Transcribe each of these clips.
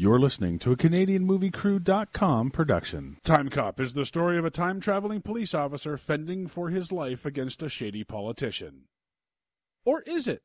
You're listening to a CanadianMovieCrew.com production. Time Cop is the story of a time traveling police officer fending for his life against a shady politician. Or is it?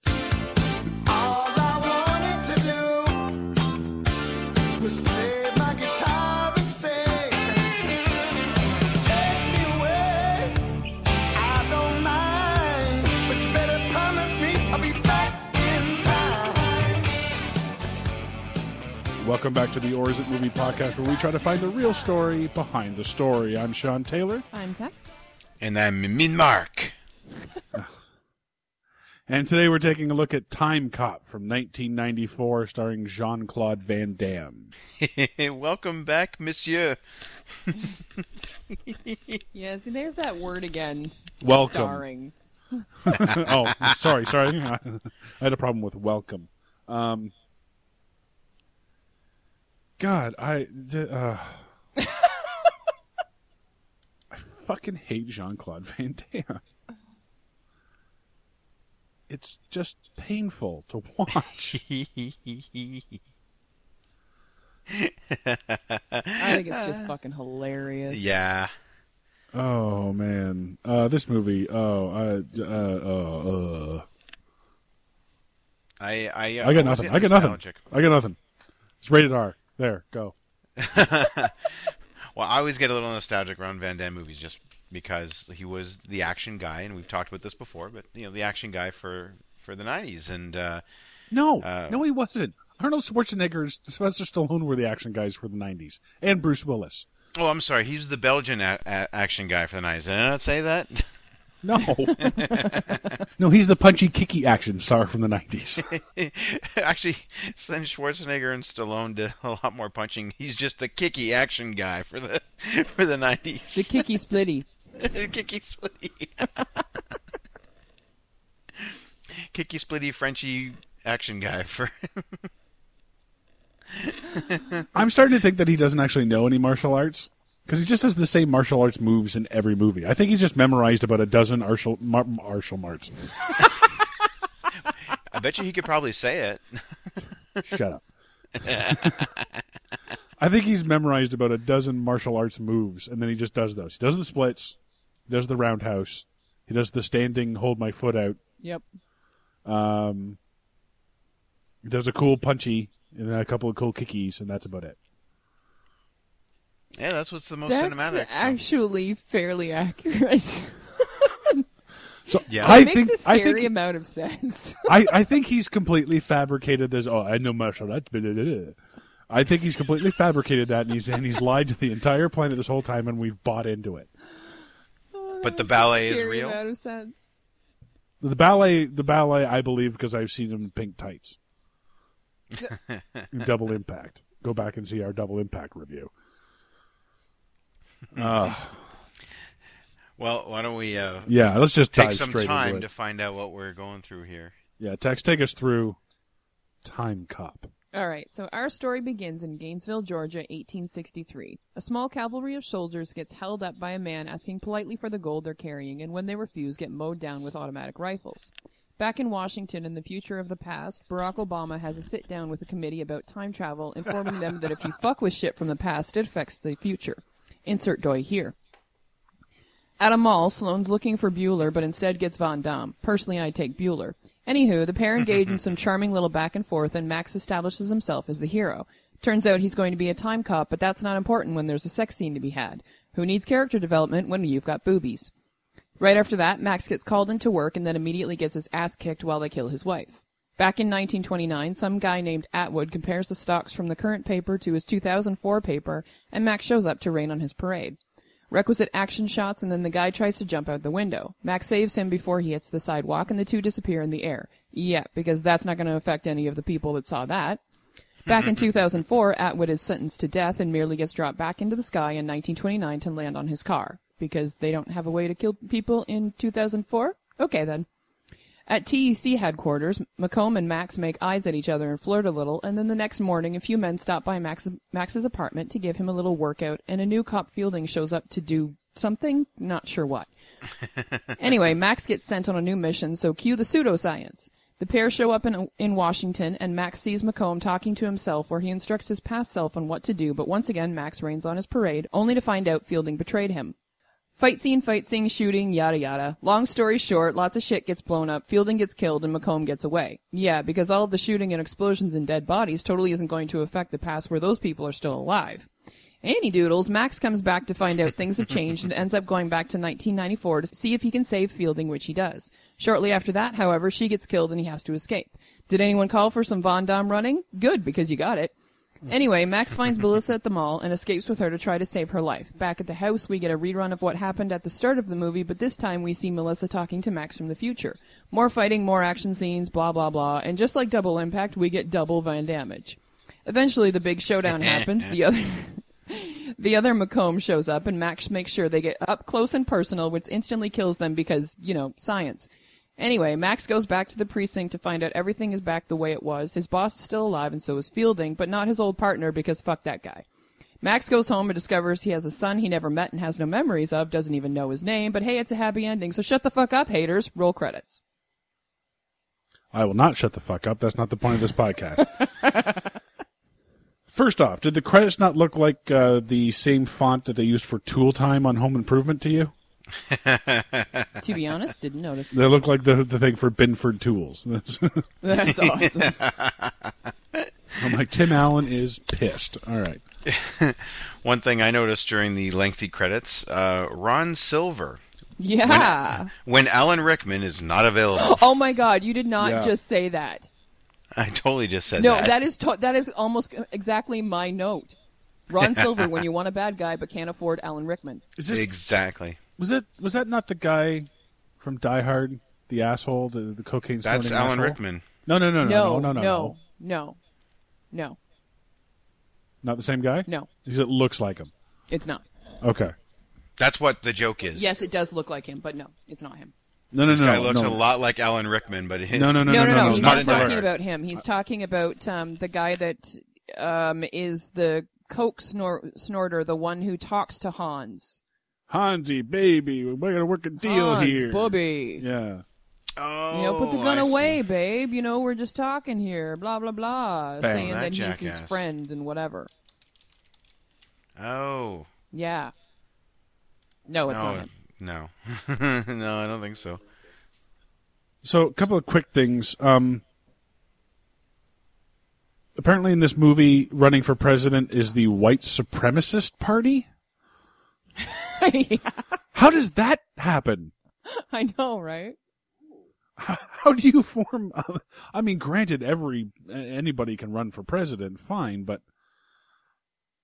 Welcome back to the Or Is It Movie podcast where we try to find the real story behind the story. I'm Sean Taylor. I'm Tex. And I'm Mean Mark. And today we're taking a look at Time Cop from 1994 starring Jean Claude Van Damme. Welcome back, monsieur. Yeah, see, there's that word again. Welcome. Starring. oh, sorry, sorry. I had a problem with welcome. Um, God, I, th- uh, I fucking hate Jean Claude Van Damme. It's just painful to watch. I think it's just fucking hilarious. yeah. oh man, uh, this movie. Oh, uh, uh, uh, uh. I I, uh, I got nothing. I got nothing. I got nothing. It's rated R. There, go. Well, I always get a little nostalgic around Van Damme movies just because he was the action guy, and we've talked about this before. But you know, the action guy for for the '90s, and uh, No, Uh, no, he wasn't. Arnold Schwarzenegger and Sylvester Stallone were the action guys for the '90s, and Bruce Willis. oh, I'm sorry, he's the Belgian a- a- action guy for the '90s. Did I not say that? No, no, he's the punchy, kicky action star from the '90s. Actually, since Schwarzenegger and Stallone did a lot more punching, he's just the kicky action guy for the for the '90s. The kicky splitty. Kicky splitty. Kicky splitty Frenchy action guy for I'm starting to think that he doesn't actually know any martial arts because he just does the same martial arts moves in every movie. I think he's just memorized about a dozen martial mar- martial arts. I bet you he could probably say it. Shut up. I think he's memorized about a dozen martial arts moves, and then he just does those. He does the splits, he does the roundhouse, he does the standing, hold my foot out. Yep. Um, he does a cool punchy and a couple of cool kickies, and that's about it. Yeah, that's what's the most That's cinematic. so- actually fairly accurate. So Yeah. I it makes think a I scary think amount of sense. I, I think he's completely fabricated this. Oh, I know martial arts. blah, blah, blah, blah. I think he's completely fabricated that, and he's and he's lied to the entire planet this whole time, and we've bought into it. But the Makes a ballet is scary real? Amount of sense. The ballet, the ballet, I believe, because I've seen him in pink tights. double impact. Go back and see our double impact review. Uh, Well, why don't we uh, yeah, let's just take dive some straight time to find out what we're going through here? Yeah, Tex, take us through Time Cop. All right, so our story begins in Gainesville, Georgia, 1863. A small cavalry of soldiers gets held up by a man asking politely for the gold they're carrying, and when they refuse, get mowed down with automatic rifles. Back in Washington, in the future of the past, Barack Obama has a sit down with a committee about time travel, informing them that if you fuck with shit from the past, it affects the future. Insert doy here. At a mall, Sloane's looking for Bueller, but instead gets Von Damme. Personally, I take Bueller. Anywho, the pair engage in some charming little back and forth, and Max establishes himself as the hero. Turns out he's going to be a time cop, but that's not important when there's a sex scene to be had. Who needs character development when you've got boobies? Right after that, Max gets called into work and then immediately gets his ass kicked while they kill his wife. Back in 1929, some guy named Atwood compares the stocks from the current paper to his 2004 paper, and Max shows up to rain on his parade. Requisite action shots, and then the guy tries to jump out the window. Max saves him before he hits the sidewalk, and the two disappear in the air. Yeah, because that's not going to affect any of the people that saw that. Back in 2004, Atwood is sentenced to death and merely gets dropped back into the sky in 1929 to land on his car. Because they don't have a way to kill people in 2004? Okay then. At TEC headquarters, McComb and Max make eyes at each other and flirt a little, and then the next morning, a few men stop by Max, Max's apartment to give him a little workout, and a new cop Fielding shows up to do something, not sure what. anyway, Max gets sent on a new mission, so cue the pseudoscience. The pair show up in, in Washington, and Max sees McComb talking to himself where he instructs his past self on what to do, but once again, Max rains on his parade, only to find out Fielding betrayed him. Fight scene, fight scene, shooting, yada yada. Long story short, lots of shit gets blown up, Fielding gets killed, and McComb gets away. Yeah, because all of the shooting and explosions and dead bodies totally isn't going to affect the past where those people are still alive. Any doodles, Max comes back to find out things have changed and ends up going back to 1994 to see if he can save Fielding, which he does. Shortly after that, however, she gets killed and he has to escape. Did anyone call for some Von Damme running? Good, because you got it. Anyway, Max finds Melissa at the mall and escapes with her to try to save her life. Back at the house, we get a rerun of what happened at the start of the movie, but this time we see Melissa talking to Max from the future. More fighting, more action scenes, blah blah blah, and just like Double Impact, we get double Van damage. Eventually, the big showdown happens. The other. The other McComb shows up and Max makes sure they get up close and personal, which instantly kills them because, you know, science. Anyway, Max goes back to the precinct to find out everything is back the way it was. His boss is still alive and so is Fielding, but not his old partner because fuck that guy. Max goes home and discovers he has a son he never met and has no memories of, doesn't even know his name, but hey, it's a happy ending, so shut the fuck up, haters. Roll credits. I will not shut the fuck up. That's not the point of this podcast. First off, did the credits not look like uh, the same font that they used for Tool Time on Home Improvement to you? To be honest, didn't notice. They look like the the thing for Binford Tools. That's awesome. I'm like Tim Allen is pissed. All right. One thing I noticed during the lengthy credits, uh, Ron Silver. Yeah. When Alan Rickman is not available, Oh my god, you did not Yeah. just say that. I totally just said No, that. that is to- that is almost exactly my note. Ron Silver when you want a bad guy but can't afford Alan Rickman. Is this exactly. Was it was that not the guy from Die Hard, the asshole, the the cocaine That's Alan asshole? Rickman. No, no, no, no, No, no, no, no, no, no, Not the same guy. no. He said it looks like him. It's not. Okay. That's what the joke is. Yes, it does look like him, but no, it's not him. No, no, This no. guy looks no. a lot like Alan Rickman, but he, No, no, no, No, no, no, no. He's not not, talking Hard. about him. He's talking about um, the guy that um, is the coke snor- snorter, the one who talks to Hans. Hansi, baby, we're gonna work a deal Hans, here. Bubby. Yeah. Oh, You know, put the gun I see. away, babe. You know, we're just talking here. Blah blah blah, Bang. saying That that he's his friend and whatever. Oh. Yeah. No, it's not No, him. no, no, I don't think so. So, a couple of quick things. Um, apparently, in this movie, running for president is the white supremacist party. Yeah, How does that happen? I know, right? How do you form? I mean, granted, every anybody can run for president, fine, but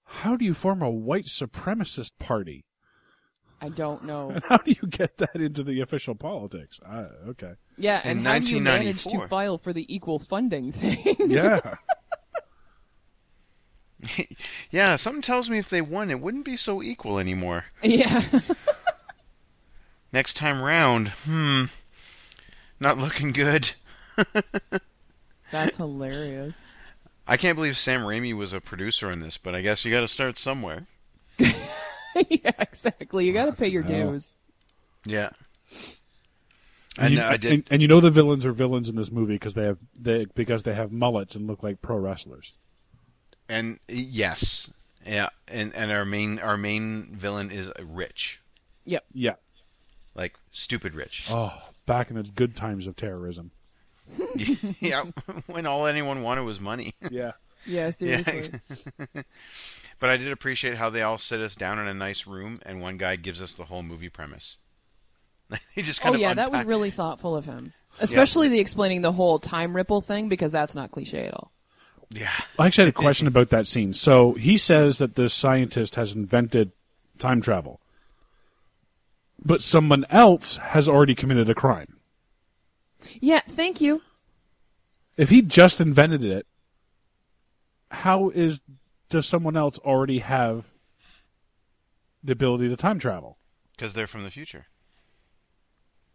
how do you form a white supremacist party? I don't know. How do you get that into the official politics? Uh, okay, Yeah, In and how do you manage to file for the equal funding thing? yeah. Yeah, something tells me if they won, it wouldn't be so equal anymore. yeah. Next time round, hmm, not looking good. That's hilarious. I can't believe Sam Raimi was a producer on this, but I guess you got to start somewhere. yeah, exactly. You got to pay your Well. dues. Yeah. And, And you, I did. and, and you know the villains are villains in this movie because they have they because they have mullets and look like pro wrestlers. And yes, yeah, and and our main our main villain is rich, Yep. Yeah. like stupid rich. Oh, back in the good times of terrorism. yeah, when all anyone wanted was money. Yeah. Yeah, seriously. but I did appreciate how they all sit us down in a nice room, and one guy gives us the whole movie premise. he just oh, kind oh of yeah, that was really thoughtful of him. Especially the explaining the whole time ripple thing because that's not cliche at all. Yeah. I actually had a question about that scene. So he says that this scientist has invented time travel, but someone else has already committed a crime. Yeah, thank you. If he just invented it, how is does someone else already have the ability to time travel? Because they're from the future.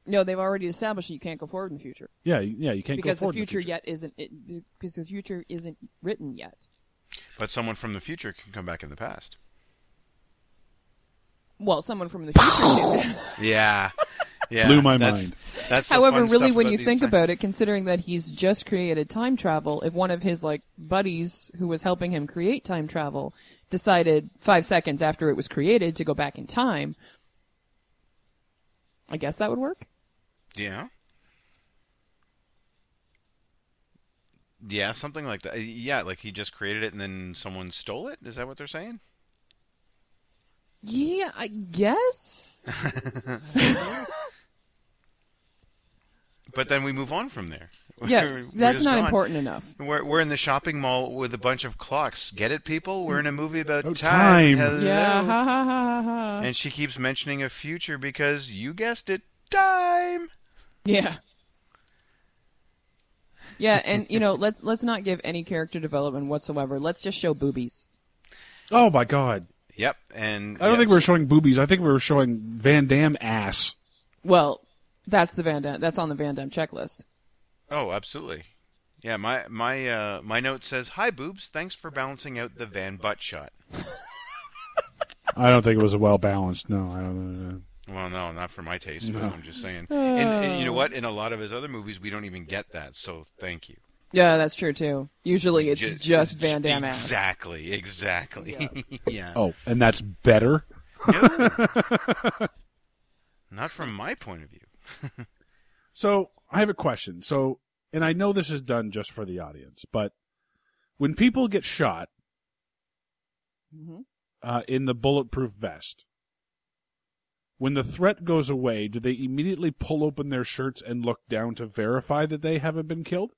No, they've already established that you can't go forward in the future Yeah, yeah, you can't because go the forward in future, yet isn't it, because the future isn't written yet. But someone from the future can come back in the past. Well, someone from the future can. Yeah. Yeah, Blew my that's- mind. That's the However, fun really, stuff when about you these think time- about it, considering that he's just created time travel, if one of his like buddies who was helping him create time travel decided five seconds after it was created to go back in time, I guess that would work. Yeah. Yeah, something like that. Uh, Yeah, like he just created it and then someone stole it. Is that what they're saying? Yeah, I guess. But then we move on from there. Yeah, We're- we're that's not gone. important enough. We're we're in the shopping mall with a bunch of clocks. Get it, people? We're in a movie about Oh, time. time. Hello. Yeah, ha ha ha ha ha. And she keeps mentioning a future because you guessed it, time. Yeah. Yeah, and you know, let's let's not give any character development whatsoever. Let's just show boobies. Oh my god. Yep, and I don't think we were showing boobies. I think we were showing Van Damme ass. Well, that's the Van Damme. That's on the Van Damme checklist. Oh, absolutely. Yeah, my my uh, my note says, "Hi, boobs. Thanks for balancing out the Van butt shot." I don't think it was a well balanced. No, I don't know. Well, no, not for my taste, but No. I'm just saying. And, and you know what? In a lot of his other movies, we don't even get that. So thank you. Yeah, that's true too. Usually, it's Ju- just Van Damme ass. Exactly, exactly. Yeah. Oh, and that's better. No. not from my point of view. So I have a question. So, and I know this is done just for the audience, but when people get shot Mhm. uh, in the bulletproof vest, when the threat goes away, do they immediately pull open their shirts and look down to verify that they haven't been killed?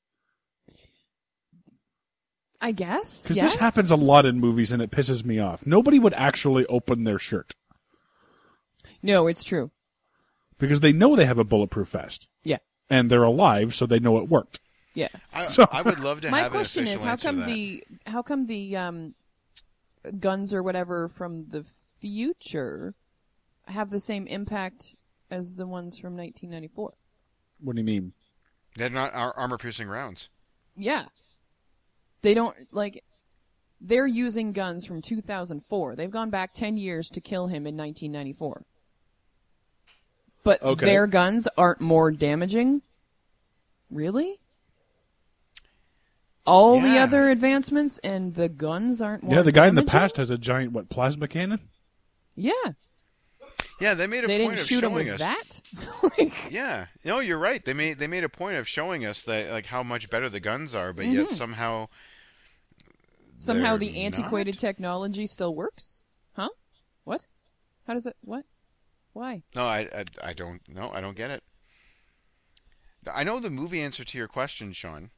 I guess. Because yes? this happens a lot in movies, and it pisses me off. Nobody would actually open their shirt No, it's true. because they know they have a bulletproof vest Yeah, and they're alive, so they know it worked. yeah. I, So- I would love to My have question an is, how come the how come the um, guns or whatever from the future have the same impact as the ones from 1994? What do you mean? They're not ar- armor-piercing rounds. Yeah. They don't like they're using guns from 2004. They've gone back 10 years to kill him in 1994. But Okay. their guns aren't more damaging? Really? All the other advancements and the guns aren't more yeah, the guy in the past has a giant what plasma cannon. Yeah. Yeah, they made a They point didn't of shoot him showing with us. that? like, Yeah, no, you're right. They made they made a point of showing us that like how much better the guns are, but yet Mm-hmm. somehow somehow the antiquated not? technology still works? Huh? What? How does it what? Why? No, I, I I don't no, I don't get it. I know the movie answer to your question, Sean,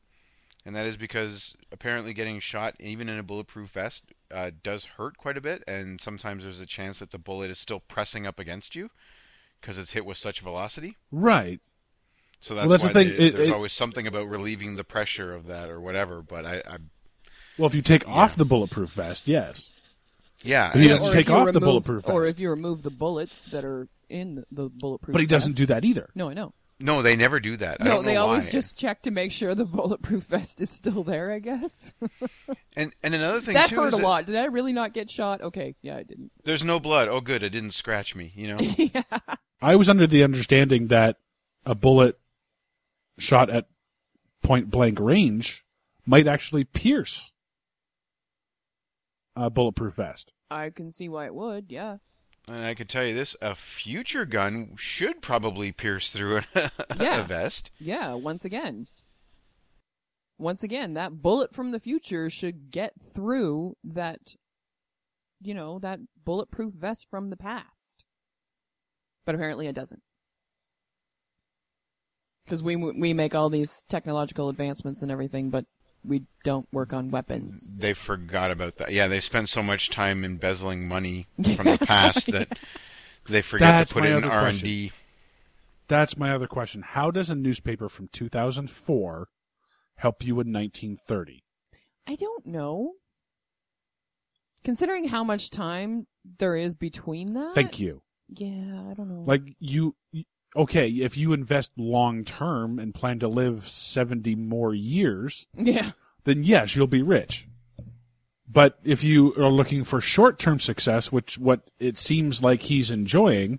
and that is because apparently getting shot even in a bulletproof vest uh, does hurt quite a bit, and sometimes there's a chance that the bullet is still pressing up against you because it's hit with such velocity. Right. So that's, that's the thing, they- it- there's it- always something about relieving the pressure of that or whatever. But I, I Well, if you take off the bulletproof vest, yes. yeah, But he I- doesn't take if you off the bulletproof vest. Or if you remove the bullets that are in the, the bulletproof But he doesn't vest. do that either. No, I know. No, they never do that. I No, don't they always why. just check to make sure the bulletproof vest is still there, I guess. and and another thing that too hurt is a lot. Did I really not get shot? Okay, yeah, I didn't. There's no blood. Oh, good, it didn't scratch me. You know. yeah. I was under the understanding that a bullet shot at point blank range might actually pierce a bulletproof vest. I can see why it would, yeah. And I could tell you this: a future gun should probably pierce through a, Yeah. a vest. Yeah, once again. Once again, that bullet from the future should get through that, you know, that bulletproof vest from the past. But apparently it doesn't. Because we, we make all these technological advancements and everything, but we don't work on weapons. They forgot about that. Yeah, they spent so much time embezzling money from the past that they forget That's to put my it in other R and question. D. That's my other question. How does a newspaper from 2004 help you in 1930? I don't know. Considering how much time there is between that. Thank you. Yeah, I don't know. Like you okay, if you invest long term and plan to live 70 more years, yeah. then yes, you'll be rich. But if you are looking for short term success, which what it seems like he's enjoying,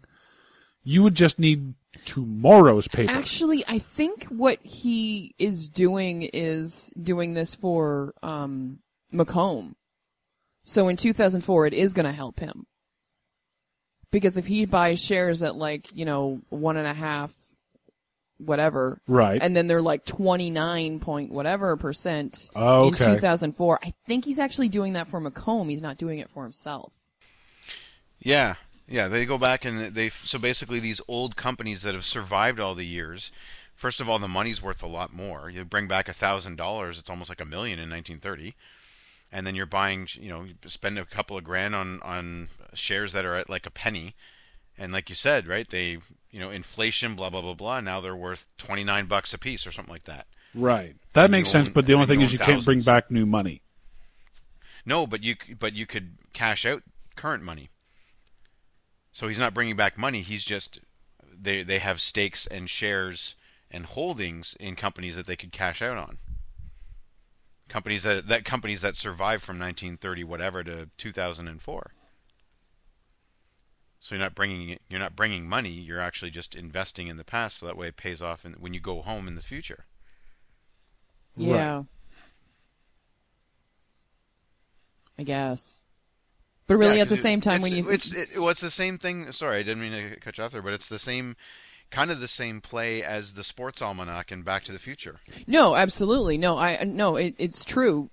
you would just need tomorrow's paper. Actually, I think what he is doing is doing this for um, McComb. So in 2004, it is going to help him. Because if he buys shares at like, you know, one and a half, whatever, right. and then they're like 29 point whatever percent Okay. in 2004, I think he's actually doing that for McComb. He's not doing it for himself. Yeah, yeah. They go back and they so basically these old companies that have survived all the years. First of all, the money's worth a lot more. You bring back a thousand dollars, it's almost like a million in 1930, and then you're buying, you know, spend a couple of grand on on shares that are at like a penny, and like you said, right? They, you know, inflation, blah blah blah blah. Now they're worth 29 bucks a piece or something like that. right. That And makes you sense, own- but the only thing is you own can't bring back new money. No, but you but you could cash out current money. So he's not bringing back money. He's just they they have stakes and shares and holdings in companies that they could cash out on. Companies that that companies that survived from 1930 whatever to 2004. So you're not bringing it- you're not bringing money. You're actually just investing in the past, so that way it pays off in, when you go home in the future. Yeah. I guess. But really, Yeah, at the it- same time, it's, when you it's it, well, it's the same thing. Sorry, I didn't mean to cut you off there, but it's the same, kind of the same play as the Sports Almanac and Back to the Future. no, absolutely, no, I no, it, it's true.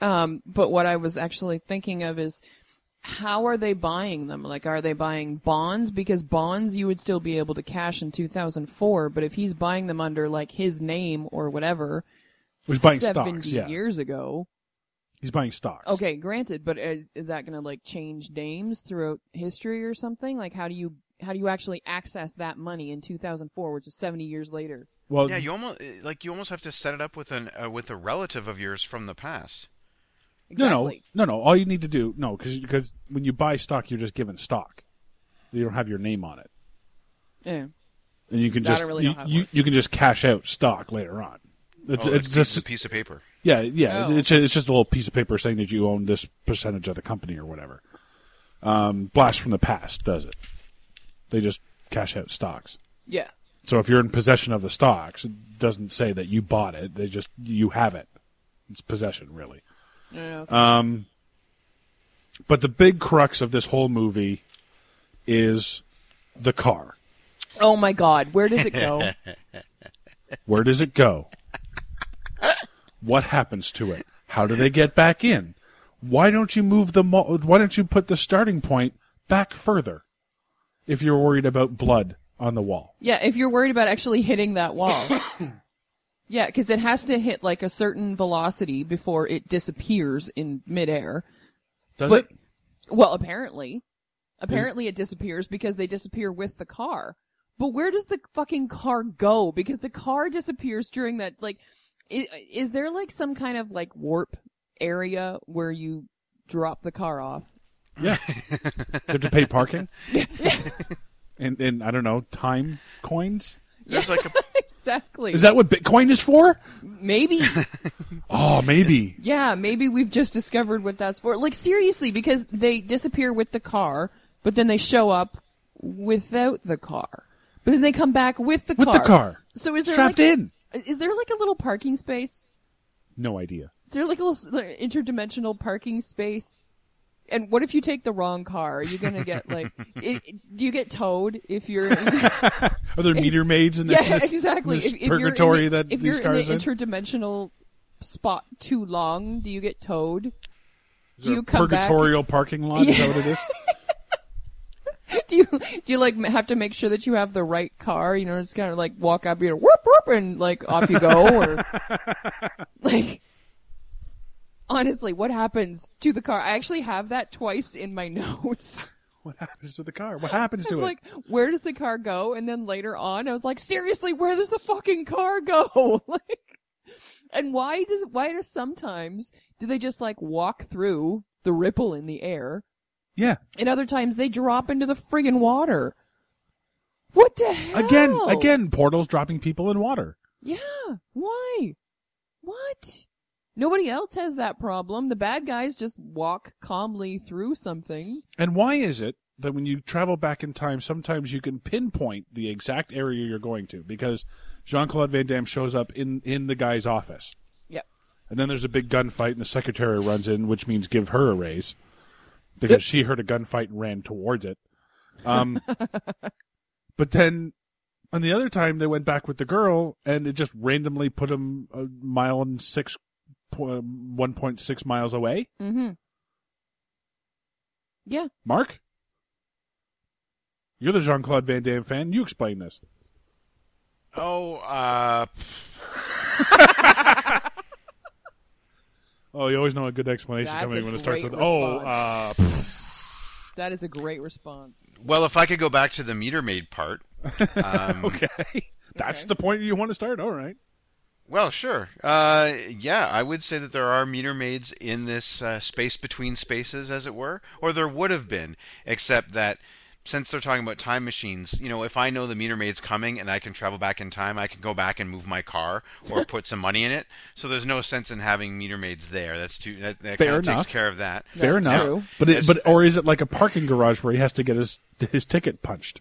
Um, but what I was actually thinking of is how are they buying them? Like, are they buying bonds? Because bonds you would still be able to cash in 2004, but if he's buying them under like his name or whatever, He's buying 70 stocks, yeah. years ago. He's buying stocks. Okay, granted, but is, is that going to like change names throughout history or something? Like, how do you how do you actually access that money in 2004, which is 70 years later? Well, Yeah, you almost like you almost have to set it up with an uh, with a relative of yours from the past. Exactly. no, no, no, no. All you need to do, no, because when you buy stock, you're just given stock. You don't have your name on it, Yeah. and you can That just really you, know how it you, you can just cash out stock later on. It's, Oh, it's it's just a piece of paper. yeah, yeah. Oh. It's it's just a little piece of paper saying that you own this percentage of the company or whatever. Um, Blast from the Past does it. They just cash out stocks. Yeah. So if you're in possession of the stocks, it doesn't say that you bought it. They just you have it. It's possession, really. Yeah. Um, but the big crux of this whole movie is the car. Oh my God, where does it go? Where does it go? What happens to it? How do they get back in? Why don't you move the mo- why don't you put the starting point back further? If you're worried about blood on the wall. yeah, if you're worried about actually hitting that wall. yeah, because it has to hit like a certain velocity before it disappears in midair. Does But- it? Well, apparently. Apparently it disappears because they disappear with the car. But where does the fucking car go? Because the car disappears during that, like, is, is there like some kind of like warp area where you drop the car off? Yeah. you have to pay parking? and and I don't know, time coins? There's like a exactly. Is that what Bitcoin is for? maybe? Oh, maybe. yeah, maybe we've just discovered what that's for. Like seriously, because they disappear with the car, but then they show up without the car. But then they come back with the With car. the car. So is there Strapped like, in. Is there like a little parking space? No idea. Is there like a little like, interdimensional parking space? And what if you take the wrong car? Are you gonna get like? it, do you get towed if you're? In, Are there meter maids in this, yeah, exactly. this if, if purgatory you're in the, that if these you're cars in the interdimensional spot too long, do you get towed? Is do you a come back- purgatorial parking lot? Is that what it is? Do you do you like have to make sure that you have the right car? You know, just kind of like walk up, you know, whoop whoop, and like off you go, or like. Honestly, what happens to the car? I actually have that twice in my notes. What happens to the car? What happens to it? like, where does the car go? And then later on, I was like, seriously, where does the fucking car go? like, and why does why does sometimes do they just like walk through the ripple in the air, yeah. and other times they drop into the friggin' water? What the hell? Again, again, portals dropping people in water. Yeah. Why? What? Nobody else has that problem. The bad guys just walk calmly through something. And why is it that when you travel back in time, sometimes you can pinpoint the exact area you're going to? Because Jean Claude Van Damme shows up in, in the guy's office. Yep. And then there's a big gunfight, and the secretary runs in, which means give her a raise because she heard a gunfight and ran towards it. Um, but then on the other time, they went back with the girl, and it just randomly put him a mile and six, 1.6 miles away. Mm-hmm. Yeah. Mark? You're the Jean Claude Van Damme fan. You explain this. Oh, uh, Oh, you always know a good explanation That's coming when it starts great with, oh, uh, That is a great response. well, if I could go back to the meter maid part. Um, okay. That's Okay. the point you want to start. All right. Well, sure. Uh, yeah, I would say that there are meter maids in this uh, space between spaces, as it were, or there would have been, except that since they're talking about time machines, you know, if I know the meter maid's coming and I can travel back in time, I can go back and move my car or put some money in it. So there's no sense in having meter maids there. That's too that, that Fair kind of enough. takes care of that. Fair That's enough. true. But it, but or is it like a parking garage where he has to get his his ticket punched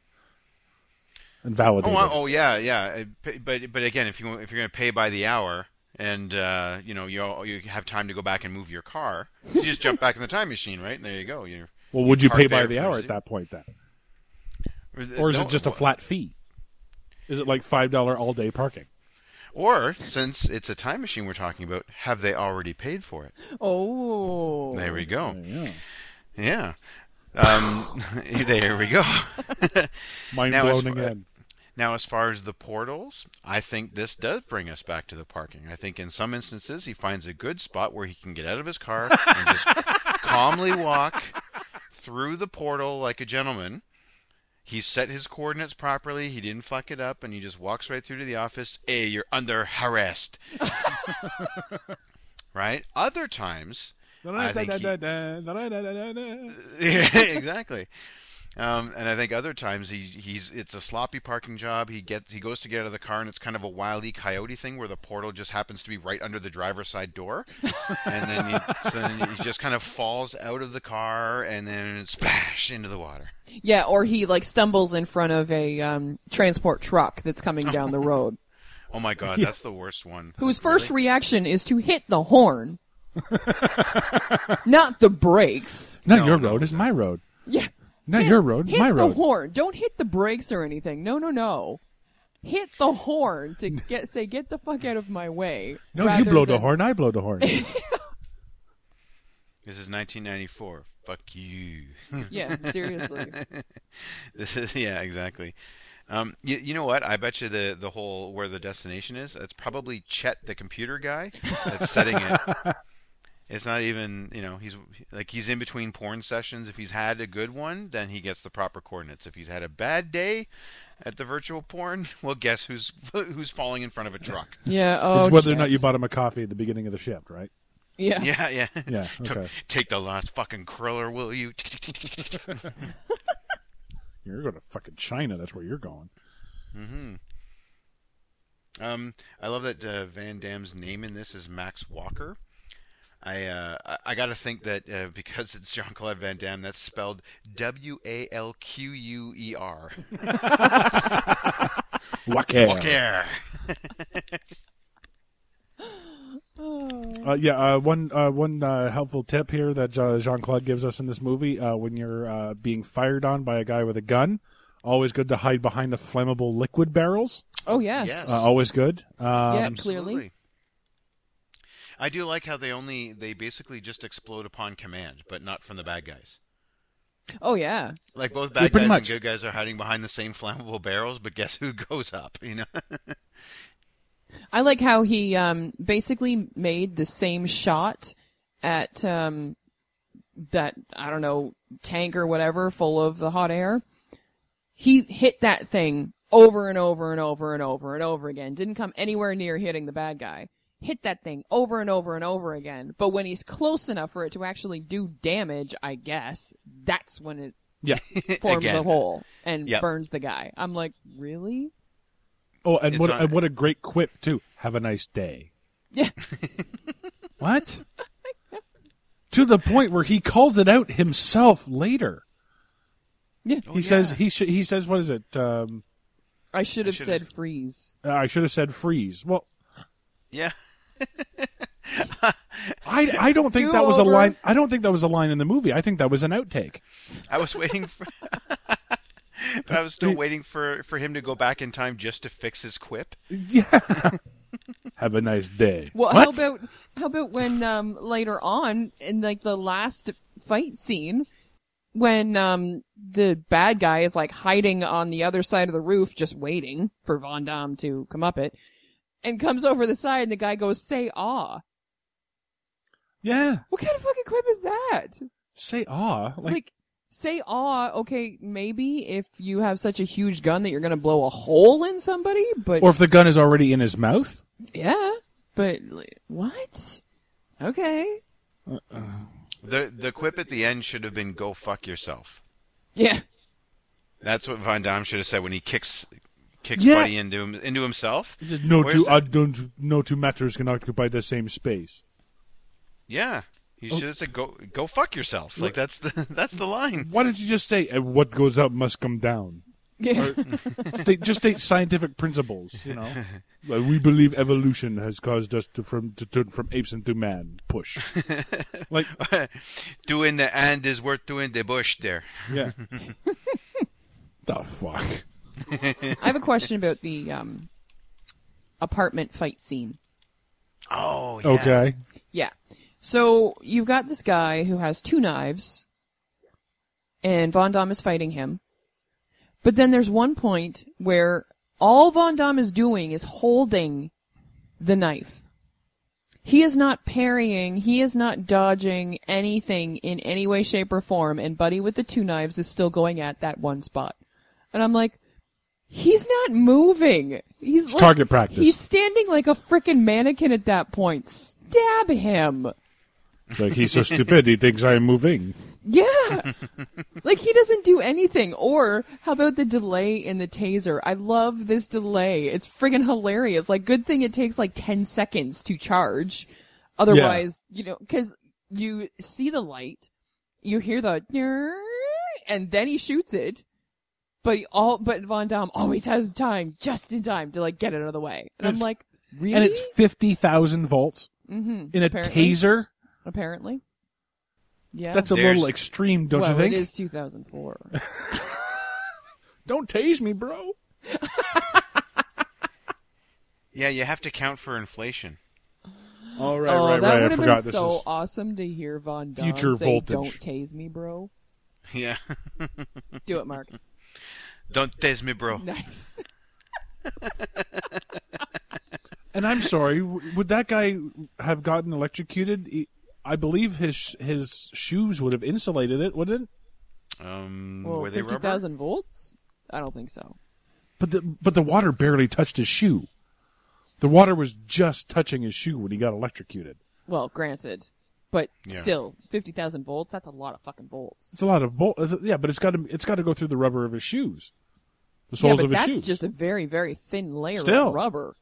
and Oh, validated? I- oh yeah, yeah. Uh, But but again, if you if you're going to pay by the hour and uh, you know you you have time to go back and move your car, you just jump back in the time machine, right? And there you go. You're well, would you pay by the hour at that point then, or is No, it just a flat fee? Is it like five dollar all day parking? Or since it's a time machine we're talking about, have they already paid for it? Oh. There we go. Yeah. Yeah. Um, there we go. Mind Now, blown again. Now, as far as the portals, I think this does bring us back to the parking. I think in some instances he finds a good spot where he can get out of his car and just calmly walk through the portal like a gentleman. He set his coordinates properly. He didn't fuck it up, and he just walks right through to the office. Hey, you're under arrest. right? Other times, I think he- exactly. Um, and I think other times he he's it's a sloppy parking job. He gets he goes to get out of the car and it's kind of a wily coyote thing where the portal just happens to be right under the driver's side door, and then he, so then he just kind of falls out of the car and then splash into the water. Yeah, or he like stumbles in front of a um, transport truck that's coming down the road, Oh my god, that's the worst one. whose Really? first reaction is to hit the horn, not the brakes. Not No, your no, road. It's my road. Yeah, Not hit, your road. Hit my the road. horn. Don't hit the brakes or anything. No, no, no. Hit the horn to get say get the fuck out of my way. No, you rather blow the horn. I blow the horn. This is 1994. Fuck you. Yeah, seriously. This is yeah, exactly. Um, you, you know what? I bet you the the whole where the destination is. It's probably Chet, the computer guy, that's setting it. It's not even you know he's like he's in between porn sessions. If he's had a good one, then he gets the proper coordinates. If he's had a bad day at the virtual porn, well, guess who's who's falling in front of a truck? Yeah. Oh, it's whether or not Chet. you bought him a coffee at the beginning of the shift, right? Yeah. Yeah, yeah, Yeah, Ta- okay. Take the last fucking cruller, will you? You're going to fucking China. That's where you're going. hmm Um, I love that uh, Van Damme's name in this is Max Walker. I uh, I, I got to think that uh, because it's Jean Claude Van Damme, that's spelled W A L Q U E R. Walker. Walker. Uh, yeah, uh, one uh, one uh, helpful tip here that Jean Claude gives us in this movie: uh, when you're uh, being fired on by a guy with a gun, always good to hide behind the flammable liquid barrels. Oh yes. Yes. Uh, always good. Um, Yeah. Clearly. Absolutely. I do like how they only they basically just explode upon command, but not from the bad guys. Oh yeah. Like both bad pretty guys much. and good guys are hiding behind the same flammable barrels, but guess who goes up? You know. I like how he um, basically made the same shot at um, that I don't know tank or whatever full of the hot air. He hit that thing over and over and over and over and over again. Didn't come anywhere near hitting the bad guy. Hit that thing over and over and over again. But when he's close enough for it to actually do damage, I guess that's when it yeah. forms Again. a hole and Yep. burns the guy. I'm like, really? Oh, and It's what on- and what a great quip too. Have a nice day. Yeah. What? to the point where he calls it out himself later. Yeah. Oh, he says yeah. he sh- he says what is it? Um, I should have should've- said freeze. uh, I should have said freeze. Well, Yeah. I I don't think Do that was a line. I don't think that was a line in the movie. I think that was an outtake. I was waiting for. but I was still waiting for, for him to go back in time just to fix his quip. Yeah. Have a nice day. Well, What? how about how about when um later on in like the last fight scene when um the bad guy is like hiding on the other side of the roof just waiting for Von Damme to come up it and comes over the side and the guy goes say ah. Yeah. What kind of fucking quip is that? Say ah. Like, Like, say ah, okay, maybe if you have such a huge gun that you're going to blow a hole in somebody, but or if the gun is already in his mouth. yeah. But like, what? Okay. The the quip at the end should have been "Go fuck yourself." Yeah. That's what Van Damme should have said when he kicks kicks Yeah. Buddy into him, into himself. He says no Where's two the- uh, don't no two matters can occupy the same space. Yeah, he Oh. should have said "Go go fuck yourself." Like that's the that's the line. Why don't you just say uh, what goes up must come down? Yeah. state, just state scientific principles. You know, Like, we believe evolution has caused us to from to turn from apes into man. Push. like doing the and is worth doing the bush there. yeah. the fuck. I have a question about the um, apartment fight scene. Oh, yeah. Okay. Yeah. So you've got this guy who has two knives, and Von Damme is fighting him. But then there's one point where all Von Damme is doing is holding the knife. He is not parrying, he is not dodging anything in any way, shape, or form, and Buddy with the two knives is still going at that one spot. And I'm like, he's not moving. He's like, target practice. He's standing like a freaking mannequin at that point. Stab him. Like he's so stupid he thinks I am moving. Yeah. like he doesn't do anything. Or how about the delay in the taser? I love this delay. It's friggin' hilarious. Like good thing it takes like 10 seconds to charge. Otherwise, you know, cause you see the light, you hear the and then he shoots it. But he all, but Von Damme always has time, just in time to like get it out of the way. And I'm It's- like, really? And it's fifty thousand volts mm-hmm. in a Apparently. taser. Apparently. Yeah. That's a There's- little extreme, don't well, you think? it is 2004. Don't tase me, bro. Yeah, you have to count for inflation. All right, oh, right, that right. I would have forgot been this so is. awesome to hear Von Damme Future say, voltage. "Don't tase me, bro." Yeah. Do it, Mark. Don't tase me, bro. nice. And I'm sorry, would that guy have gotten electrocuted? I believe his his shoes would have insulated it, wouldn't it? Um, Well, were they fifty rubber? thousand volts? I don't think so. But the but the water barely touched his shoe. The water was just touching his shoe when he got electrocuted. Well, granted, but Yeah. still, fifty thousand volts. That's a lot of fucking volts. It's a lot of volt. Yeah, but it's got to it's got to go through the rubber of his shoes, the Yeah, soles but of his that's shoes. just a very, very thin layer Still. of rubber.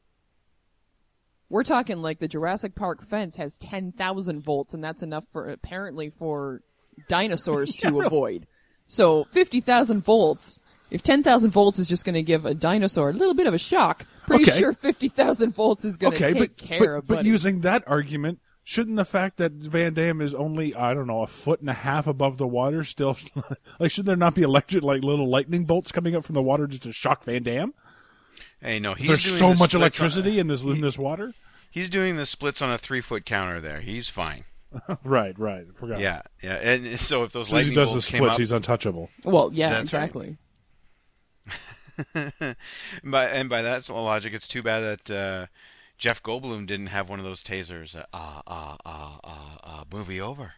We're talking like the Jurassic Park fence has ten thousand volts, and that's enough for apparently for dinosaurs to avoid. So fifty thousand volts. If ten thousand volts is just going to give a dinosaur a little bit of a shock, pretty Okay. sure fifty thousand volts is going to okay, take but care but, of but Buddy. using that argument, shouldn't the fact that Van Damme is only I don't know a foot and a half above the water still like should there not be electric like little lightning bolts coming up from the water just to shock Van Damme? Hey, no, he's There's doing so the much splits on- electricity in this in this water. He's doing the splits on a three foot counter there. He's fine. right, right. Forgot. Yeah, yeah. And so if those As soon as he lightning does the bolts came splits, up, he's untouchable. well, yeah, That's right. exactly. by, and by that logic, it's too bad that uh, Jeff Goldblum didn't have one of those tasers. Uh, uh, uh, uh, uh, uh, movie over.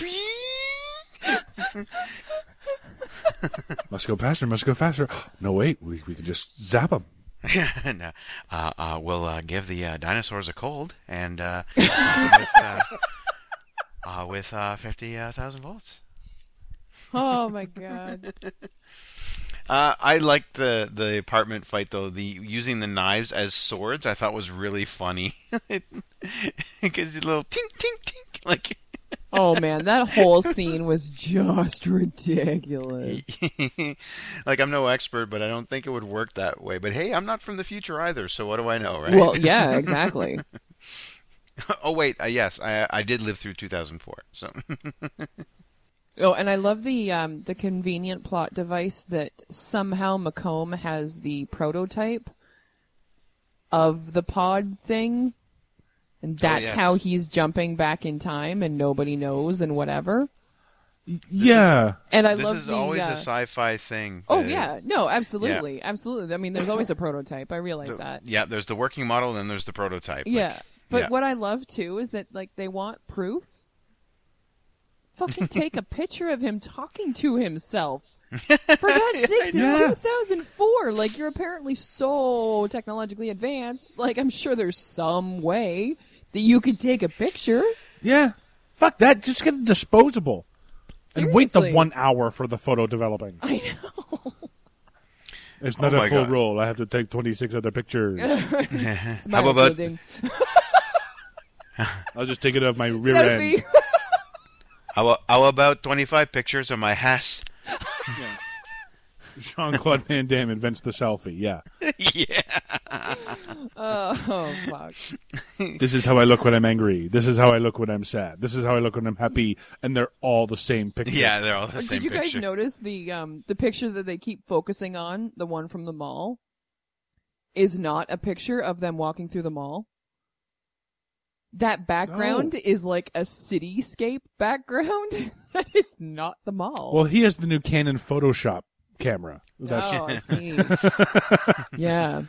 Must go faster. Must go faster. No, wait. We we can just zap him. no, uh, uh, we'll uh, give the uh, dinosaurs a cold and uh, with, uh, uh, with uh, fifty thousand volts. Oh my god. Uh, I liked the the apartment fight though. The using the knives as swords, I thought was really funny. Because a little tink tink tink, like Oh man, that whole scene was just ridiculous. like I'm no expert, but I don't think it would work that way. But hey, I'm not from the future either, so what do I know, right? Well, yeah, exactly. oh wait, uh, yes, I I did live through 2004, so Oh, and I love the um, the convenient plot device that somehow McComb has the prototype of the pod thing, and that's yes. how he's jumping back in time, and nobody knows, and whatever. yeah. And I this love This is the. always uh, a sci-fi thing. oh The- yeah, no, absolutely, absolutely. I mean, there's always a prototype. I realize the- that. yeah. There's the working model, and then there's the prototype. Like, Yeah. But yeah. what I love too is that like they want proof. Fucking take a picture of him talking to himself. For God's sakes, know. it's 2004. Like you're apparently so technologically advanced. Like I'm sure there's some way that you could take a picture. Yeah. Fuck that. Just get a disposable. And wait the Seriously. one hour for the photo developing. I know. It's not Oh a full God. roll. I have to take 26 other pictures. Smile about- building. I'll just take it off my rear end. Selfie. How, how about 25 pictures of my ass? Jean Claude Van Damme invents the selfie. Yeah. yeah. oh fuck. This is how I look when I'm angry. This is how I look when I'm sad. This is how I look when I'm happy. And they're all the same picture. Yeah, they're all the same Did you picture. guys notice the um the picture that they keep focusing on, the one from the mall, is not a picture of them walking through the mall? That background is like a cityscape background. that is not the mall. Well, he has the new Canon Photoshop camera. That's, oh, I see. yeah.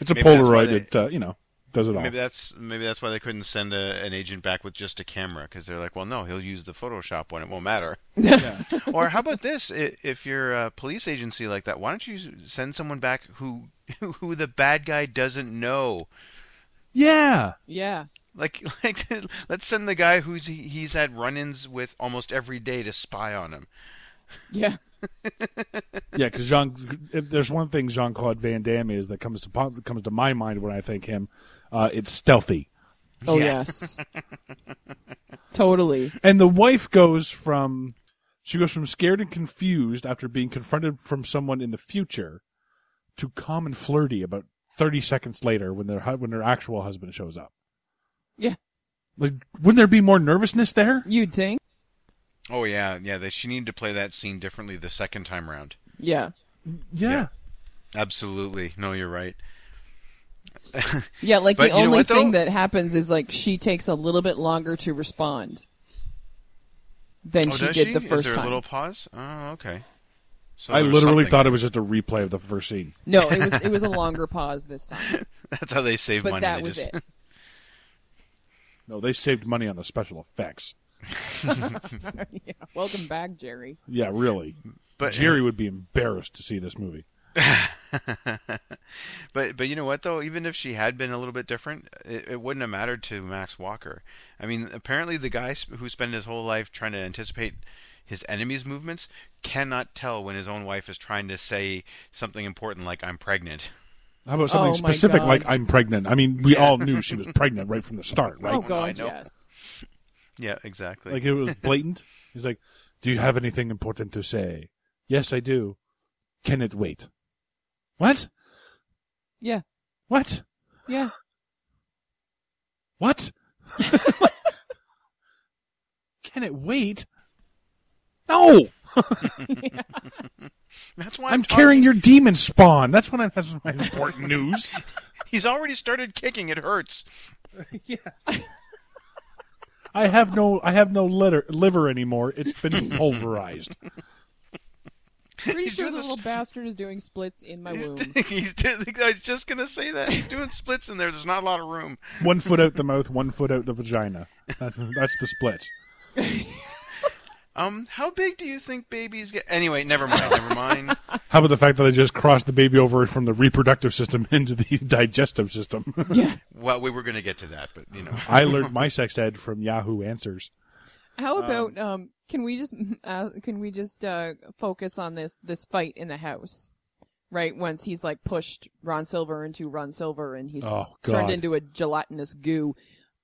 It's a Maybe Polaroid. they- it, uh, you know, does it all. Maybe that's maybe that's why they couldn't send a, an agent back with just a camera because they're like, well, no, he'll use the Photoshop one; it won't matter. or how about this? If you're a police agency like that, why don't you send someone back who who the bad guy doesn't know? Yeah. Yeah. Like like let's send the guy who's he, he's had run-ins with almost every day to spy on him. Yeah. Yeah, because Jean, if there's one thing Jean Claude Van Damme is that comes to comes to my mind when I think him, uh, it's stealthy. Oh Yeah. yes. totally. And the wife goes from she goes from scared and confused after being confronted from someone in the future to calm and flirty about 30 seconds later when their when their actual husband shows up. Yeah. Like wouldn't there be more nervousness there? You'd think. Oh yeah, yeah. They, she needed to play that scene differently the second time round. Yeah. Yeah. Absolutely. No, you're right. Yeah, like But the only what, thing that happens is like she takes a little bit longer to respond than oh, she did she? the first Is there time. a little pause? Oh, okay. So I literally something. thought it was just a replay of the first scene. No, it was it was a longer pause this time, That's how they save but money. that They was just- it. No, they saved money on the special effects. yeah. Welcome back, Jerry. Yeah, really. But Jerry would be embarrassed to see this movie. but but you know what though? Even if she had been a little bit different, it, it wouldn't have mattered to Max Walker. I mean, apparently the guy who spent his whole life trying to anticipate his enemy's movements cannot tell when his own wife is trying to say something important like "I'm pregnant." How about something Oh, specific like I'm pregnant? I mean, we all knew she was pregnant right from the start, right? Oh I God, know. yes. Yeah, exactly. Like it was blatant. He's like, "Do you have anything important to say?" Yes, I do. Can it wait? What? Yeah, What? yeah. What? Can it wait? No, that's why I'm talking- carrying your demon spawn. That's what I'm. That's my important news. He's already started kicking. It hurts. yeah. I have no. I have no litter, liver anymore. It's been pulverized. Pretty He's sure the this- little bastard is doing splits in my He's, womb. he's doing, I was just gonna say that he's doing splits in there. There's not a lot of room. One foot out the mouth, one foot out the vagina. That's, that's the split. Um, how big do you think babies get? Anyway, never mind. Never mind. How about the fact that I just crossed the baby over from the reproductive system into the digestive system? yeah. Well, we were gonna get to that, but you know. I learned my sex ed from Yahoo Answers. How about um? Can we just uh, can we just uh focus on this this fight in the house, right? Once he's like pushed Ron Silver into Ron Silver, and he's Oh, turned into a gelatinous goo,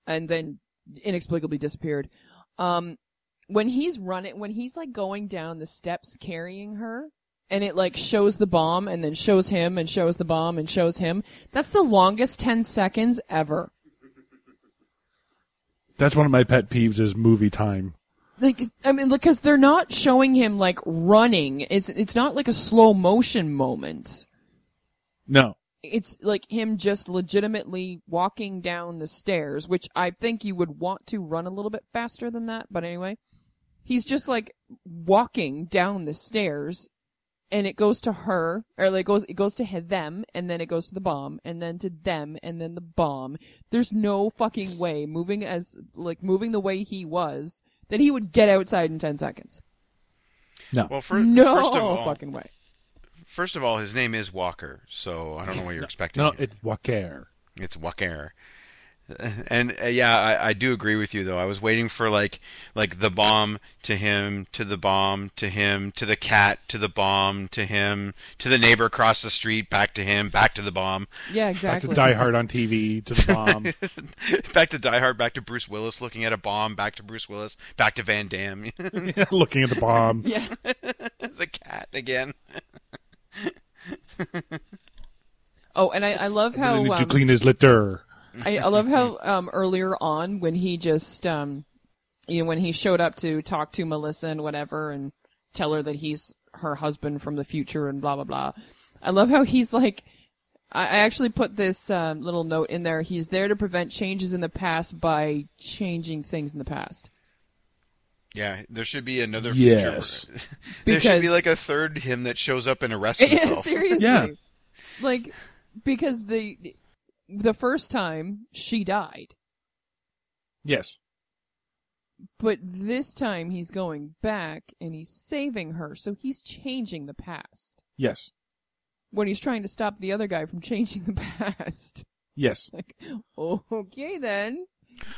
and then inexplicably disappeared. Um, when he's running, when he's like going down the steps carrying her, and it like shows the bomb, and then shows him, and shows the bomb, and shows him. That's the longest ten seconds ever. That's one of my pet peeves is movie time. like I mean because they're not showing him like running. It's it's not like a slow motion moment. No. It's like him just legitimately walking down the stairs, which I think you would want to run a little bit faster than that, but anyway. He's just like walking down the stairs and it goes to her or like it goes it goes to them and then it goes to the bomb and then to them and then the bomb. There's no fucking way moving as like moving the way he was that he would get outside in 10 seconds. No. Well, fir- no first of all, fucking way. first of all, his name is Walker, so I don't know what you're expecting. No, here. it's Walker. It's Walker. And uh, yeah, I, I do agree with you though. I was waiting for like like the bomb to him, to the bomb to him, to the cat, to the bomb to him, to the neighbor across the street, back to him, back to the bomb, Yeah, Back exactly. to Die Hard on TV, to the bomb. back to Die Hard, back to Bruce Willis looking at a bomb, back to Bruce Willis, back to Van Damme, looking at the bomb. Yeah. the cat again. Oh, and I, I love Really how need to um, clean his litter. I, I love how um, earlier on when he just um, you know when he showed up to talk to Melissa and whatever and tell her that he's her husband from the future and blah blah blah. I love how he's like. I I actually put this um, little note in there. He's there to prevent changes in the past by changing things in the past. Yeah, there should be another Yes. future. there should be like a third him that shows up and arrests himself. Seriously. Yeah. Like because the the first time she died, Yes. but this time he's going back and he's saving her, so he's changing the past. Yes. When he's trying to stop the other guy from changing the past. Yes. Like, okay then.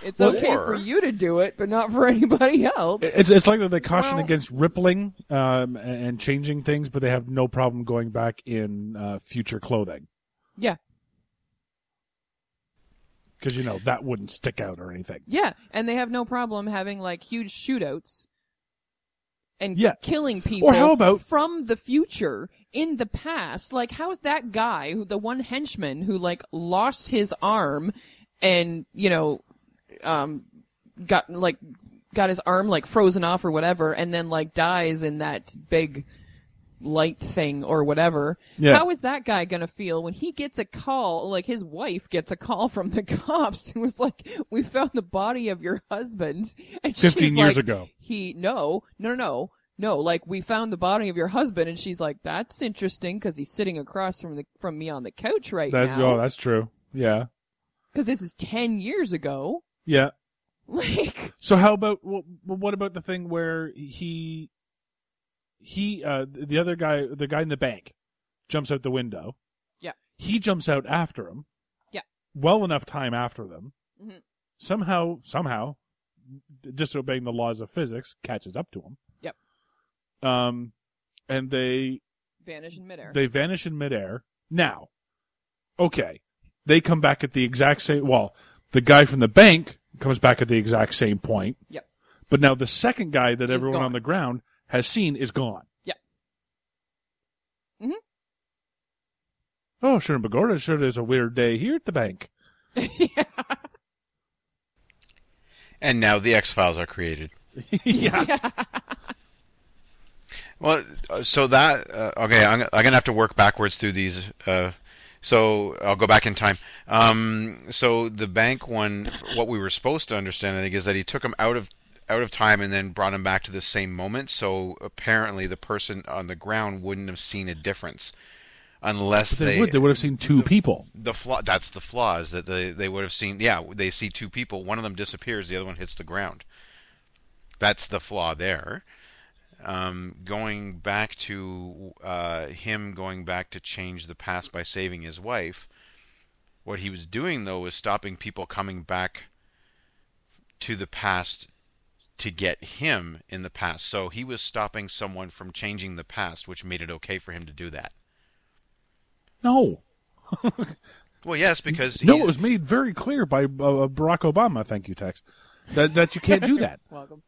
It's Well, okay or- for you to do it, but not for anybody else. It's it's like they caution Well- against rippling um, and changing things, but they have no problem going back in uh, future clothing yeah. Because you know that wouldn't stick out or anything. Yeah, and they have no problem having like huge shootouts and Yeah. killing people Or how about- from the future in the past. Like how's that guy who the one henchman who like lost his arm and, you know, um got like got his arm like frozen off or whatever and then like dies in that big light thing or whatever. Yeah. How is that guy gonna feel when he gets a call, like his wife gets a call from the cops and was like, "We found the body of your husband." And 15 she's years like, ago. He no, no, no, no. Like we found the body of your husband, and she's like, "That's interesting because he's sitting across from the from me on the couch right That's now." oh, that's true. Yeah. Because this is ten years ago. Yeah. Like, So how about wh- what about the thing where he he uh the other guy the guy in the bank jumps out the window. Yeah. He jumps out after him. Yeah. Well enough time after them. Mhm. Somehow somehow disobeying the laws of physics catches up to him. Yep. Um and they vanish in midair. they vanish in midair. Now, okay, they come back at the exact same. Well, the guy from the bank comes back at the exact same point. Yep. But now the second guy that He's everyone gone. on the ground has seen is gone. Yep. Mhm. Oh, sure, Bagorda, sure, there's a weird day here at the bank. yeah. And now the X Files are created. yeah. Well, uh, so that uh, okay, I'm, I'm gonna have to work backwards through these. Uh, so I'll go back in time. Um, so the bank one, what we were supposed to understand, I think, is that he took him out of out of time and then brought him back to the same moment. So apparently, the person on the ground wouldn't have seen a difference unless They, they. would. They would have seen two people. the flaw that's the flaw is that they they would have seen yeah they see two people one of them disappears the other one hits the ground that's the flaw there um, going back to uh, him going back to change the past by saving his wife what he was doing though was stopping people coming back to the past to get him in the past. So he was stopping someone from changing the past, which made it okay for him to do that. No. Well, yes, because No, it was made very clear by uh, Barack Obama, thank you, Tex, that, that you can't do that. Welcome.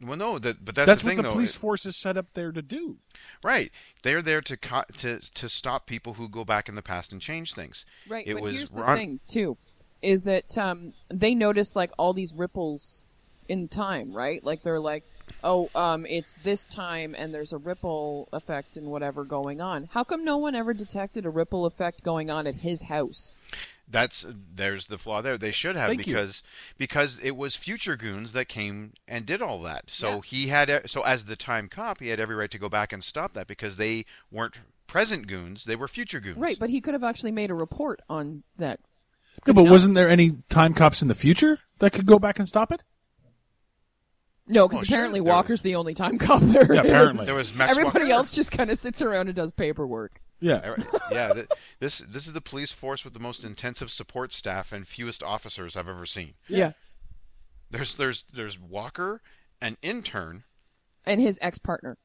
well, no, that, but that's, That's the what thing, the though. police force is set up there to do. Right, they're there to co- to to stop people who go back in the past and change things. Right, It but was here's the Ron- thing too, is that um, they notice like all these ripples in time, right? Like they're like, oh, um, it's this time, and there's a ripple effect and whatever going on. How come no one ever detected a ripple effect going on at his house? That's there's the flaw there. They should have Thank you. because because it was future goons that came and did all that. So Yeah. he had so as the time cop, he had every right to go back and stop that because they weren't present goons; they were future goons. Right, but he could have actually made a report on that. Yeah, but not- wasn't there any time cops in the future that could go back and stop it? No, because Oh, sure, apparently there Walker's the only time cop there. Yeah, is. apparently. There was Max Everybody Walker. else just kind of sits around and does paperwork. Yeah. Every- yeah, th- this this is the police force with the most intensive support staff and fewest officers I've ever seen. Yeah. There's there's there's Walker, an intern, And his ex partner.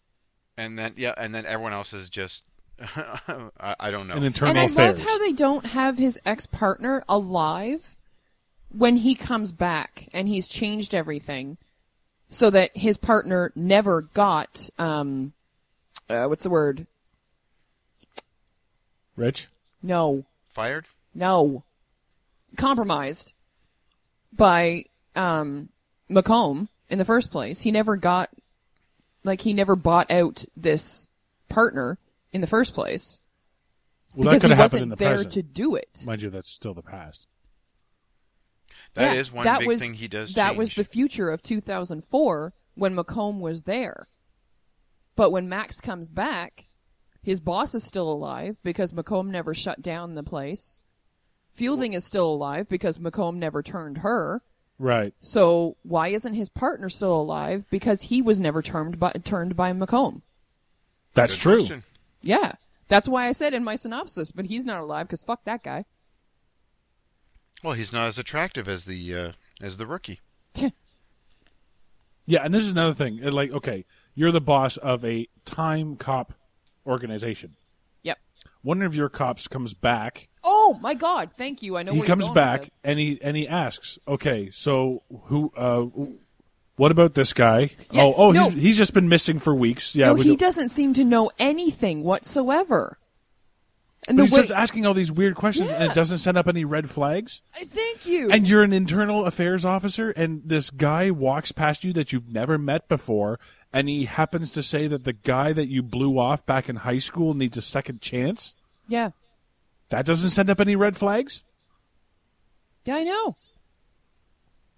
and then yeah, and then everyone else is just I, I don't know. And internal and I affairs. love how they don't have his ex partner alive when he comes back and he's changed everything so that his partner never got um uh, what's the word? Rich? No. Fired? No. Compromised by um McComb in the first place. He never got like he never bought out this partner in the first place Well, that because could he have happened wasn't in the there present. to do it. Mind you, that's still the past. That Yeah, is one that big was, thing he does. That was the future of 2004 when McComb was there. But when Max comes back, his boss is still alive because McComb never shut down the place. Fielding is still alive because McComb never turned her. Right. So why isn't his partner still alive? Because he was never turned by turned by McComb. That's Good true. question. Yeah, that's why I said in my synopsis. But he's not alive because fuck that guy. Well, he's not as attractive as the uh, as the rookie. Yeah, and this is another thing. Like, okay, you're the boss of a time cop organization. Yep. One of your cops comes back. Oh my God! Thank you. I know he where you're comes going with back this. and he and he asks, "Okay, so who? Uh, what about this guy? Yeah, oh, oh, no. he's he's just been missing for weeks. Yeah, no, we he don't- doesn't seem to know anything whatsoever. And But the he's way, just asking all these weird questions, and it doesn't send up any red flags. I thank you. And you're an internal affairs officer, and this guy walks past you that you've never met before, and he happens to say that the guy that you blew off back in high school needs a second chance. yeah, That doesn't send up any red flags. yeah, I know.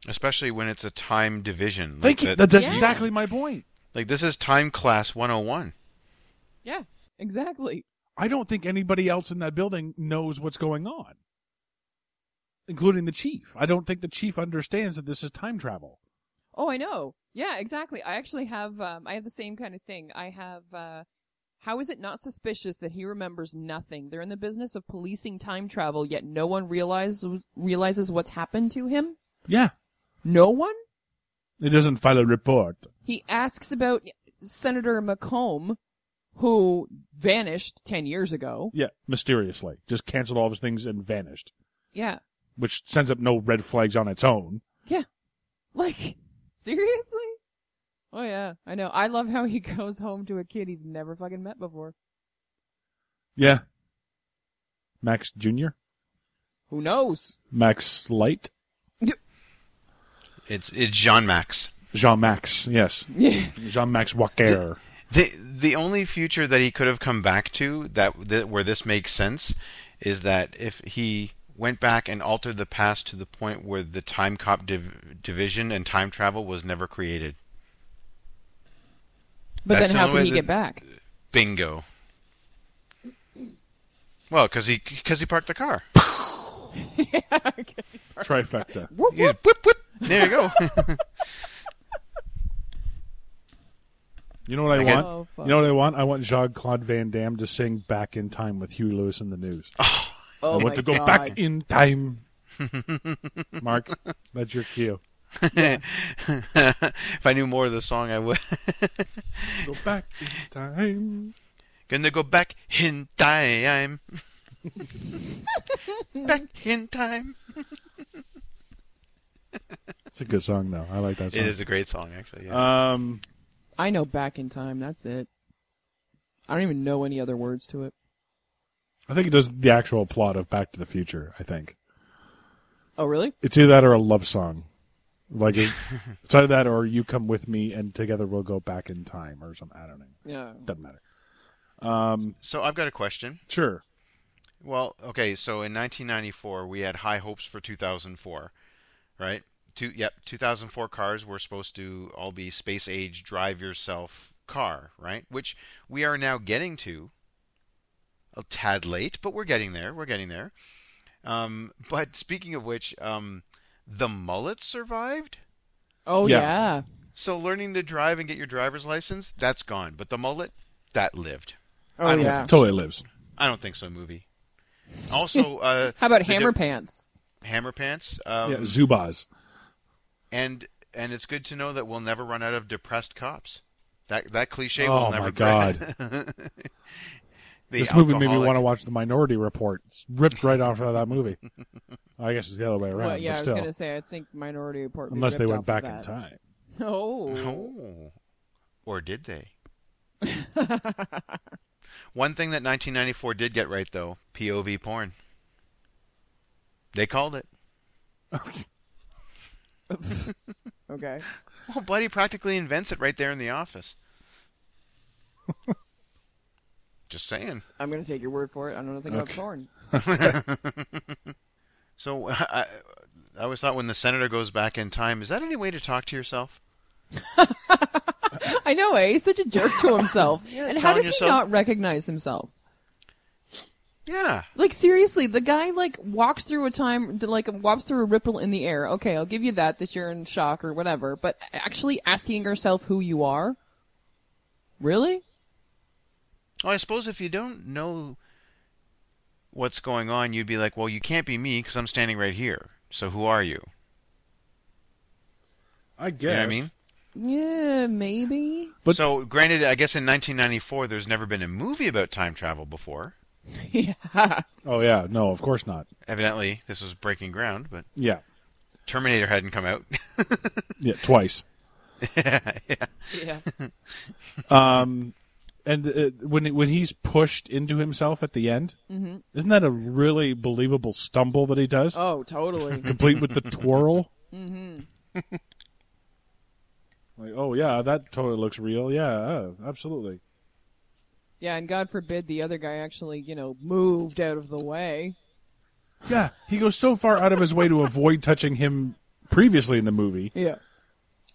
Especially when it's a time division. Thank like you. that- That's Yeah. exactly my point. like this is time class 101. Yeah, exactly. I don't think anybody else in that building knows what's going on, including the chief. I don't think the chief understands that this is time travel. Oh, I know. Yeah, exactly. I actually have. Um, I have the same kind of thing. I have. Uh, how is it not suspicious that he remembers nothing? They're in the business of policing time travel, yet no one realizes realizes what's happened to him. Yeah, No one. it doesn't file a report. He asks about Senator McComb, who vanished ten years ago. Yeah, mysteriously, just canceled all of his things and vanished, Yeah, which sends up no red flags on its own. yeah. Like seriously? Oh yeah, I know. I love how he goes home to a kid he's never fucking met before. Yeah, Max Junior, Who knows? Max Light, It's it's Jean Max. Jean Max. Yes, Yeah. Jean Max Walker. The the only future that he could have come back to that, that where this makes sense is that if he went back and altered the past to the point where the time cop div- division and time travel was never created. But That's then how only can he that- get back? Bingo. Well, because he because he parked the car. Trifecta. Whoop, He just whip whip. There you go. You know what I, I want? Oh, you know what I want? I want Jean Claude Van Damme to sing "Back in Time" with Huey Lewis in the news. Oh I want my to go God. back in time. Mark, that's your cue. if I knew more of the song, I would. Go back in time. Gonna go back in time. back in time. It's a good song, though. I like that song. It is a great song, actually. Yeah. Um, I know Back in Time. That's it. I don't even know any other words to it. I think it does the actual plot of Back to the Future. I think Oh, really? it's either that or a love song. Like it, it's either that or you come with me and together we'll go back in time or something. I don't know. Yeah. Doesn't matter. Um, so I've got a question. sure. Well, okay, so in 1994 we had high hopes for 2004, right? Two, yep, 2004 cars were supposed to all be space age drive yourself car, right? Which we are now getting to. A tad late, but we're getting there. We're getting there. Um, but speaking of which, um, the mullet survived. Oh, Yeah. yeah. So learning to drive and get your driver's license, that's gone. But the mullet, that lived. Oh, I don't yeah. Totally lives. I don't think so. Movie. Also, uh, How about Hammer di- Pants? Hammer pants. Um, yeah, Zubaz. And and it's good to know that we'll never run out of depressed cops. That that cliche Oh, will never Oh my break. God. The This movie made me want to watch The Minority Report. It's ripped right off of that movie. I guess it's the other way around. Well, yeah, but I was going to say, I think Minority Report. unless they went back in time. Oh. Oh, or did they? One thing that 1994 did get right, though, POV porn. They called it. Okay. Well, Buddy practically invents it right there in the office. Just saying. I'm going to take your word for it. I don't know nothing about Okay. porn. So I, I always thought when the senator goes back in time, is that any way to talk to yourself? I know, eh? He's such a jerk to himself. Yeah, and how telling does he yourself- not recognize himself? Yeah. Like seriously, the guy like walks through a time, like walks through a ripple in the air. Okay, I'll give you that. That you're in shock or whatever. But actually asking yourself who you are, really? Well, I suppose if you don't know what's going on, you'd be like, well, you can't be me because I'm standing right here. So who are you? I guess. You know what I mean? Yeah, maybe. But- so, granted, I guess in 1994, there's never been a movie about time travel before. yeah. Oh yeah, no, of course not. Evidently, this was breaking ground, but Yeah, Terminator hadn't come out. yeah, twice. yeah. Yeah. Um, and uh, when when he's pushed into himself at the end, mm-hmm. isn't that a really believable stumble that he does, Oh, totally. complete with the twirl? Mm-hmm. Like, oh yeah, that totally looks real. Yeah, uh, absolutely. Yeah, and God forbid the other guy actually, you know, moved out of the way. Yeah, he goes so far out of his way to avoid touching him previously in the movie, Yeah.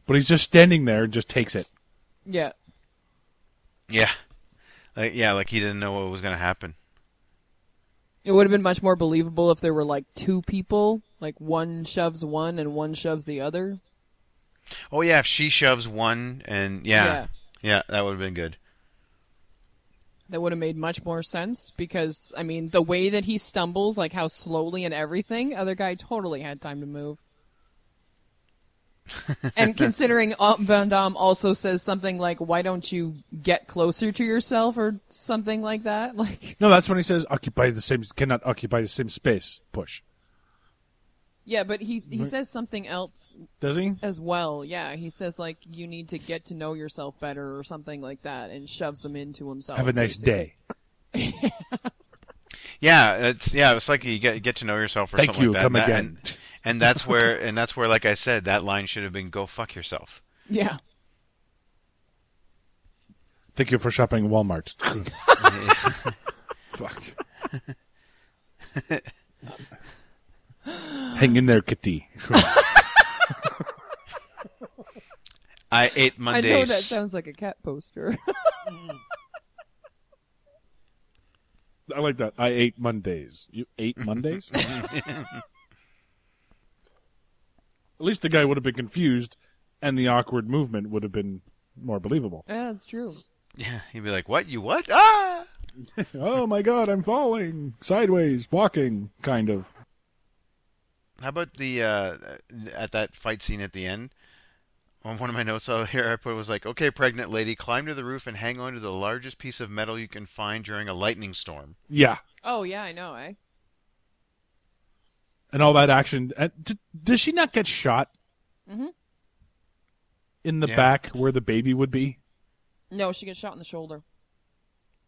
but he's just standing there and just takes it. Yeah. Yeah. Like, yeah, like he didn't know what was going to happen. It would have been much more believable if there were like two people, like one shoves one and one shoves the other. Oh, yeah, if she shoves one, and yeah, yeah, that would have been good. That would have made much more sense because I mean the way that he stumbles, like how slowly and everything, other guy totally had time to move. and considering Van Damme also says something like, "Why don't you get closer to yourself?" or something like that. Like, No, that's when he says occupy the same cannot occupy the same space. Push. Yeah, but he he says something else Does he? as well. Yeah, he says like you need to get to know yourself better or something like that, and shoves him into himself. Have a nice basically. day. Yeah, it's yeah, it's like you get get to know yourself or Thank something you. like that. Come and that- again. And, and that's where and that's where like I said, that line should have been go fuck yourself. Yeah. Thank you for shopping at Walmart. Fuck. Hang in there, kitty. I ate Mondays. I know that sounds like a cat poster. I like that. I ate Mondays. You ate Mondays? At least the guy would have been confused, and the awkward movement would have been more believable. yeah, that's true. Yeah, he'd be like, "What? You what? Ah!" oh my god, I'm falling sideways, walking, kind of. How about the uh, at that fight scene at the end? On one of my notes out here, I put was like, "Okay, pregnant lady, climb to the roof and hang on to the largest piece of metal you can find during a lightning storm." Yeah. Oh yeah, I know, eh? And all that action. And d- does she not get shot? Mhm. In the Yeah. back where the baby would be? No, she gets shot in the shoulder.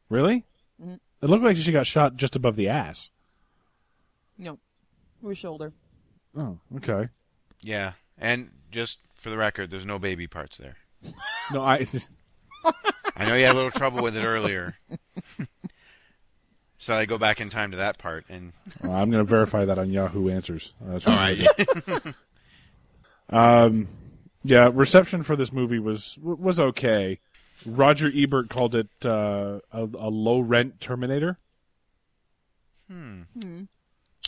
Really? Mhm. It looked like she got shot just above the ass. No, her shoulder. Oh, okay. Yeah, and just for the record, there's no baby parts there. No, I. I know you had a little trouble with it earlier. so I go back in time to that part, and Well, I'm going to verify that on Yahoo Answers. That's all what right, Um, yeah, reception for this movie was was okay. Roger Ebert called it uh, a, a low rent Terminator. hmm. Hmm.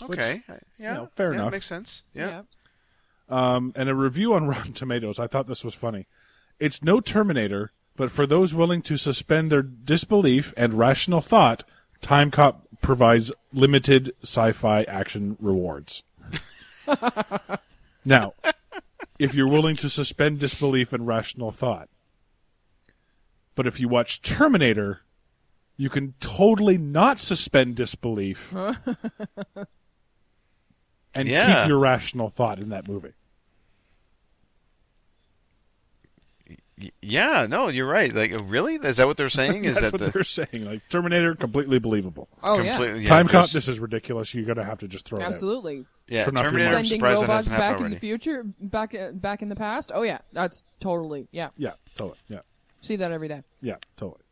Okay, yeah, you know, fair yeah, enough. makes sense. Yeah, Um, and a review on Rotten Tomatoes, I thought this was funny. It's no Terminator, but for those willing to suspend their disbelief and rational thought, Time Cop provides limited sci-fi action rewards. now, if you're willing to suspend disbelief and rational thought, but if you watch Terminator, you can totally not suspend disbelief and Yeah. keep your rational thought in that movie. Yeah. No, you're right. Like, really? Is that what they're saying? Is That's that what the they're saying. Like Terminator, completely believable. Oh yeah, completely- yeah, Time Cop, this is ridiculous. You're gonna have to just throw it absolutely. Yeah, Turn off your Terminator. Sending robots hasn't back in the future, back uh, back in the past. Oh yeah, that's totally yeah. Yeah, totally. Yeah, See that every day. yeah, totally.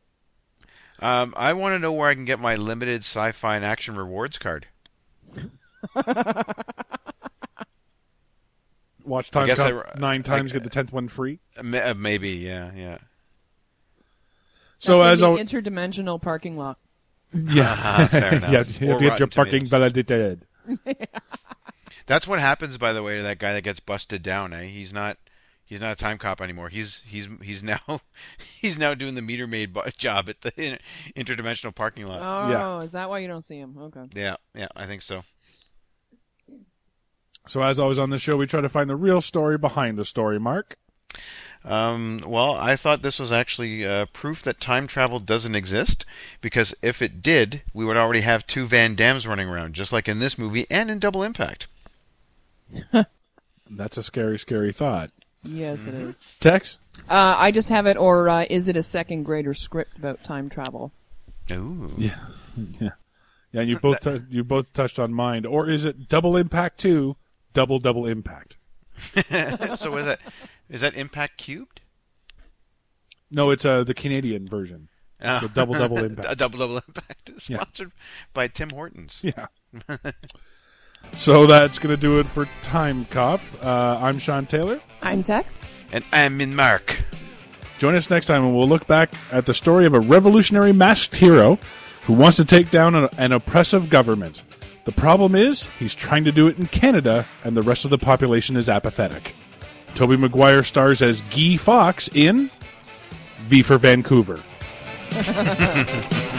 Um, I want to know where I can get my limited sci-fi and action rewards card. Watch Time guess Cop I- nine I- times, get the tenth one free. Uh, ma- uh, Maybe, yeah, yeah. So That's as in the always, interdimensional parking lot. yeah, Ah, fair enough. you you have to get your parking Tomatoes. validated. That's what happens, by the way, to that guy that gets busted down. Eh? He's not. He's not a time cop anymore. He's he's he's now he's now doing the meter maid bu- job at the inter- interdimensional parking lot. Oh, Yeah. is that why you don't see him? Okay. Yeah, yeah, I think so. So as always on this show, we try to find the real story behind the story. Mark. Um, well, I thought this was actually uh, proof that time travel doesn't exist, because if it did, we would already have two Van Dammes running around, just like in this movie and in Double Impact. That's a scary, scary thought. Yes, Mm-hmm. it is. Tex. Uh, I just have it, or uh, is it a second grader script about time travel? Ooh. Yeah, yeah, yeah. And you both tou- you both touched on mind, or is it Double Impact Two? Double Double Impact. so is that is that Impact cubed? No, it's uh, the Canadian version. So double double impact. A double double impact. Yeah. Sponsored by Tim Hortons. Yeah. so that's going to do it for Time Cop. Uh, I'm Sean Taylor. I'm Tex. And I'm in Mark. Join us next time and we'll look back at the story of a revolutionary masked hero who wants to take down an, an oppressive government. The problem is, he's trying to do it in Canada, and the rest of the population is apathetic. Tobey Maguire stars as Guy Fawkes in V for Vancouver.